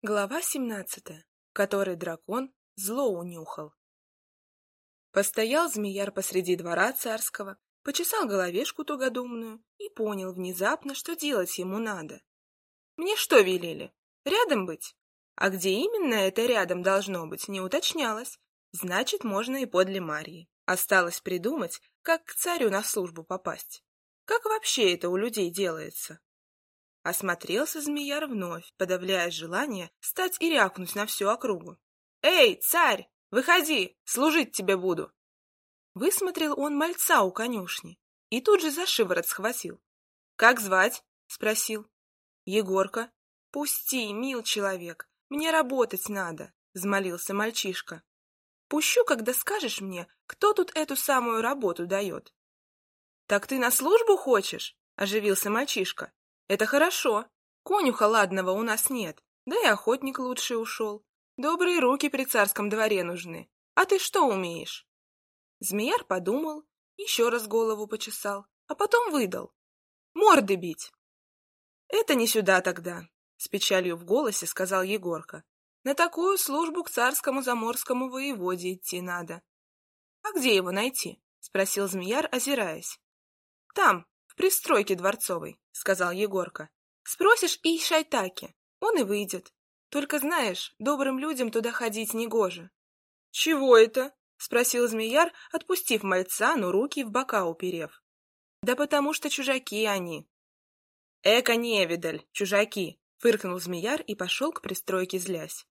Глава семнадцатая, в которой дракон зло унюхал. Постоял змеяр посреди двора царского, почесал головешку тугодумную и понял внезапно, что делать ему надо. Мне что велели? Рядом быть? А где именно это рядом должно быть, не уточнялось. Значит, можно и подле Марьи. Осталось придумать, как к царю на службу попасть. Как вообще это у людей делается? Осмотрелся змеяр вновь, подавляя желание стать и рякнуть на всю округу. «Эй, царь, выходи, служить тебе буду!» Высмотрел он мальца у конюшни и тут же за шиворот схватил. «Как звать?» — спросил. «Егорка». «Пусти, мил человек, мне работать надо», — взмолился мальчишка. «Пущу, когда скажешь мне, кто тут эту самую работу дает». «Так ты на службу хочешь?» — оживился мальчишка. Это хорошо. Конюха ладного у нас нет, да и охотник лучший ушел. Добрые руки при царском дворе нужны. А ты что умеешь? Змеяр подумал, еще раз голову почесал, а потом выдал. Морды бить. Это не сюда тогда, с печалью в голосе сказал Егорка. На такую службу к царскому заморскому воеводе идти надо. А где его найти? спросил Змеяр, озираясь. Там, в пристройке дворцовой сказал Егорка. Спросишь и Шайтаки, он и выйдет. Только знаешь, добрым людям туда ходить негоже. — Чего это? — спросил Змеяр, отпустив мальца, но руки в бока уперев. — Да потому что чужаки они. — Эка невидаль, чужаки! — фыркнул Змеяр и пошел к пристройке злясь.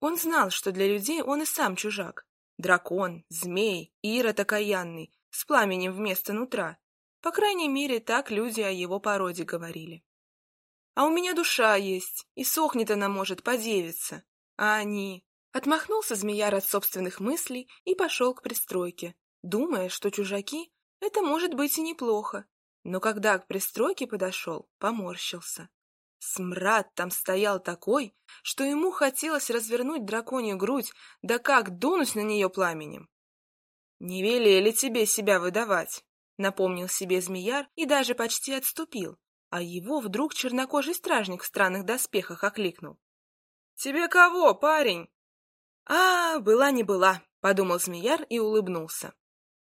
Он знал, что для людей он и сам чужак. Дракон, змей, ирод окаянный, с пламенем вместо нутра. По крайней мере, так люди о его породе говорили. А у меня душа есть, и сохнет она может подевиться. А они... Отмахнулся змеяр от собственных мыслей и пошел к пристройке, думая, что чужаки — это может быть и неплохо. Но когда к пристройке подошел, поморщился. Смрад там стоял такой, что ему хотелось развернуть драконью грудь, да как дунуть на нее пламенем. «Не велели тебе себя выдавать», Напомнил себе змеяр и даже почти отступил, а его вдруг чернокожий стражник в странных доспехах окликнул. «Тебе кого, парень?» «А, была не была», — подумал змеяр и улыбнулся.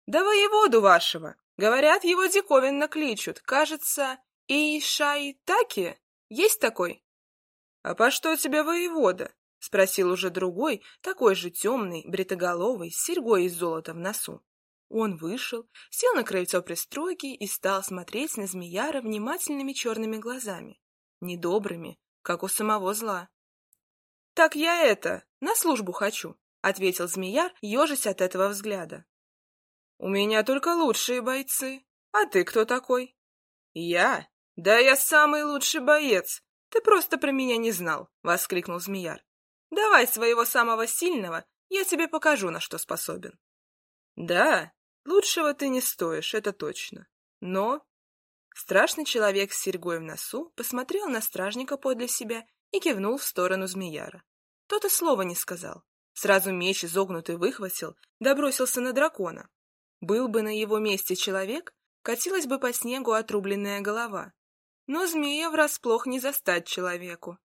«Да воеводу вашего! Говорят, его диковинно кличут. Кажется, Ишайтаки? Есть такой?» «А по что тебе воевода?» — спросил уже другой, такой же темный, бритоголовый, с серьгой из золота в носу. Он вышел, сел на крыльцо пристройки и стал смотреть на змеяра внимательными черными глазами, недобрыми, как у самого зла. — Так я это, на службу хочу, — ответил змеяр, ежась от этого взгляда. — У меня только лучшие бойцы. А ты кто такой? — Я? Да я самый лучший боец. Ты просто про меня не знал, — воскликнул змеяр. — Давай своего самого сильного, я тебе покажу, на что способен. — Да, Лучшего ты не стоишь, это точно. Но... Страшный человек с серьгой в носу посмотрел на стражника подле себя и кивнул в сторону змеяра. Тот и слова не сказал. Сразу меч изогнутый выхватил, да бросился на дракона. Был бы на его месте человек, катилась бы по снегу отрубленная голова. Но змея врасплох не застать человеку.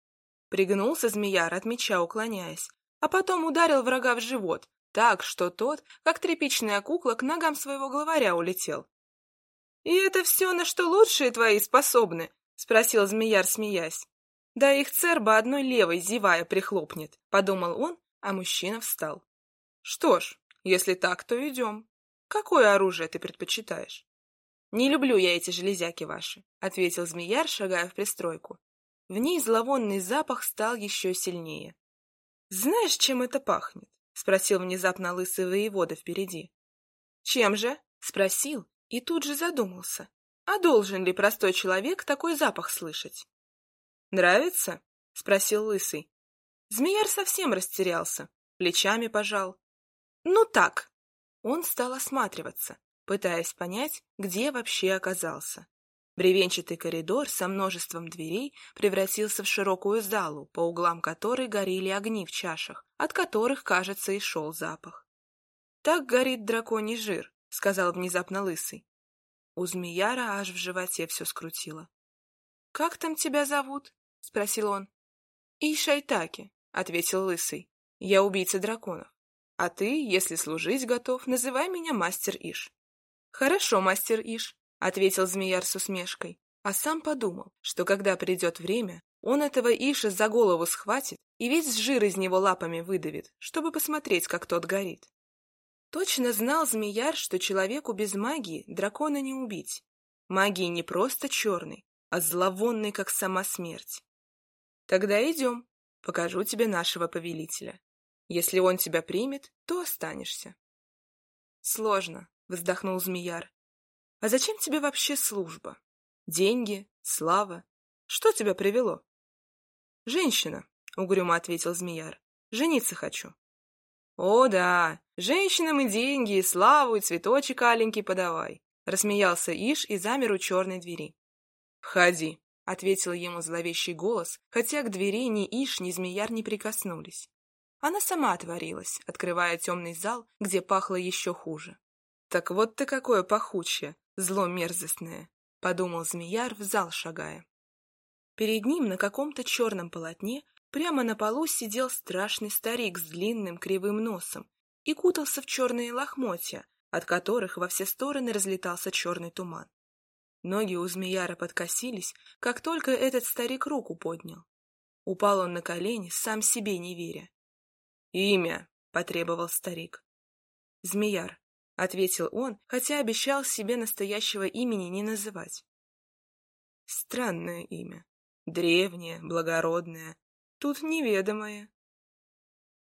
Пригнулся змеяр от меча, уклоняясь, а потом ударил врага в живот, так, что тот, как тряпичная кукла, к ногам своего главаря улетел. — И это все, на что лучшие твои способны? — спросил змеяр, смеясь. — Да их церба одной левой, зевая, прихлопнет, — подумал он, а мужчина встал. — Что ж, если так, то идем. Какое оружие ты предпочитаешь? — Не люблю я эти железяки ваши, — ответил змеяр, шагая в пристройку. В ней зловонный запах стал еще сильнее. — Знаешь, чем это пахнет? — спросил внезапно лысый воевода впереди. «Чем же?» — спросил и тут же задумался. А должен ли простой человек такой запах слышать? «Нравится?» — спросил лысый. Змеяр совсем растерялся, плечами пожал. «Ну так». Он стал осматриваться, пытаясь понять, где вообще оказался. Бревенчатый коридор со множеством дверей превратился в широкую залу, по углам которой горели огни в чашах, от которых, кажется, и шел запах. «Так горит драконий жир», — сказал внезапно лысый. У змеяра аж в животе все скрутило. «Как там тебя зовут?» — спросил он. Ишайтаки, — ответил Лысый. Я убийца драконов. А ты, если служить готов, называй меня мастер Иш. Хорошо, мастер Иш, — ответил Змеяр с усмешкой, а сам подумал, что когда придет время, он этого Иша за голову схватит и весь жир из него лапами выдавит, чтобы посмотреть, как тот горит. Точно знал Змеяр, что человеку без магии дракона не убить. Магии не просто черный, а зловонный, как сама смерть. Тогда идем, покажу тебе нашего повелителя. Если он тебя примет, то останешься. Сложно, вздохнул Змеяр. А зачем тебе вообще служба? Деньги, слава? Что тебя привело? Женщина, угрюмо ответил Змеяр. Жениться хочу. О, да, женщинам и деньги, и славу, и цветочек аленький подавай. Рассмеялся Иш и замер у черной двери. «Входи», — ответил ему зловещий голос, хотя к двери ни Иш, ни Змеяр не прикоснулись. Она сама отворилась, открывая темный зал, где пахло еще хуже. «Так вот ты какое пахучее, зло мерзостное!» — подумал змеяр, в зал шагая. Перед ним на каком-то черном полотне прямо на полу сидел страшный старик с длинным кривым носом и кутался в черные лохмотья, от которых во все стороны разлетался черный туман. Ноги у змеяра подкосились, как только этот старик руку поднял. Упал он на колени, сам себе не веря. «Имя!» — потребовал старик. «Змеяр», — ответил он, хотя обещал себе настоящего имени не называть. Странное имя. Древнее, благородное. Тут неведомое.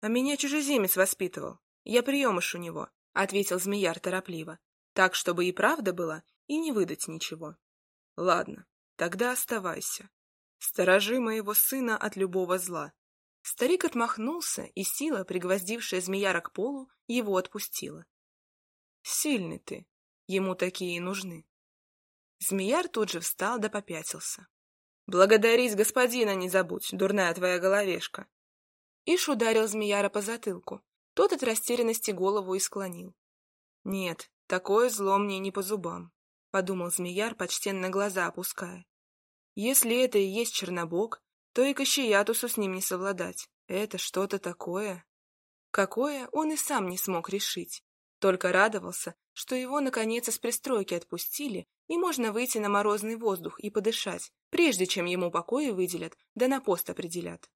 А меня чужеземец воспитывал. Я приемыш у него, — ответил Змеяр торопливо, так, чтобы и правда была, и не выдать ничего. Ладно, тогда оставайся. Сторожи моего сына от любого зла. Старик отмахнулся, и сила, пригвоздившая змеяра к полу, его отпустила. Сильный ты, ему такие и нужны. Змеяр тут же встал да попятился. Благодарить господина не забудь, дурная твоя головешка. Иш ударил змеяра по затылку. Тот от растерянности голову и склонил. Нет, такое зло мне не по зубам, подумал змеяр, почтенно глаза опуская. Если это и есть Чернобог, то и Кащеятусу с ним не совладать. Это что-то такое. Какое, он и сам не смог решить. Только радовался, что его, наконец, из пристройки отпустили, и можно выйти на морозный воздух и подышать, прежде чем ему покои выделят, да на пост определят.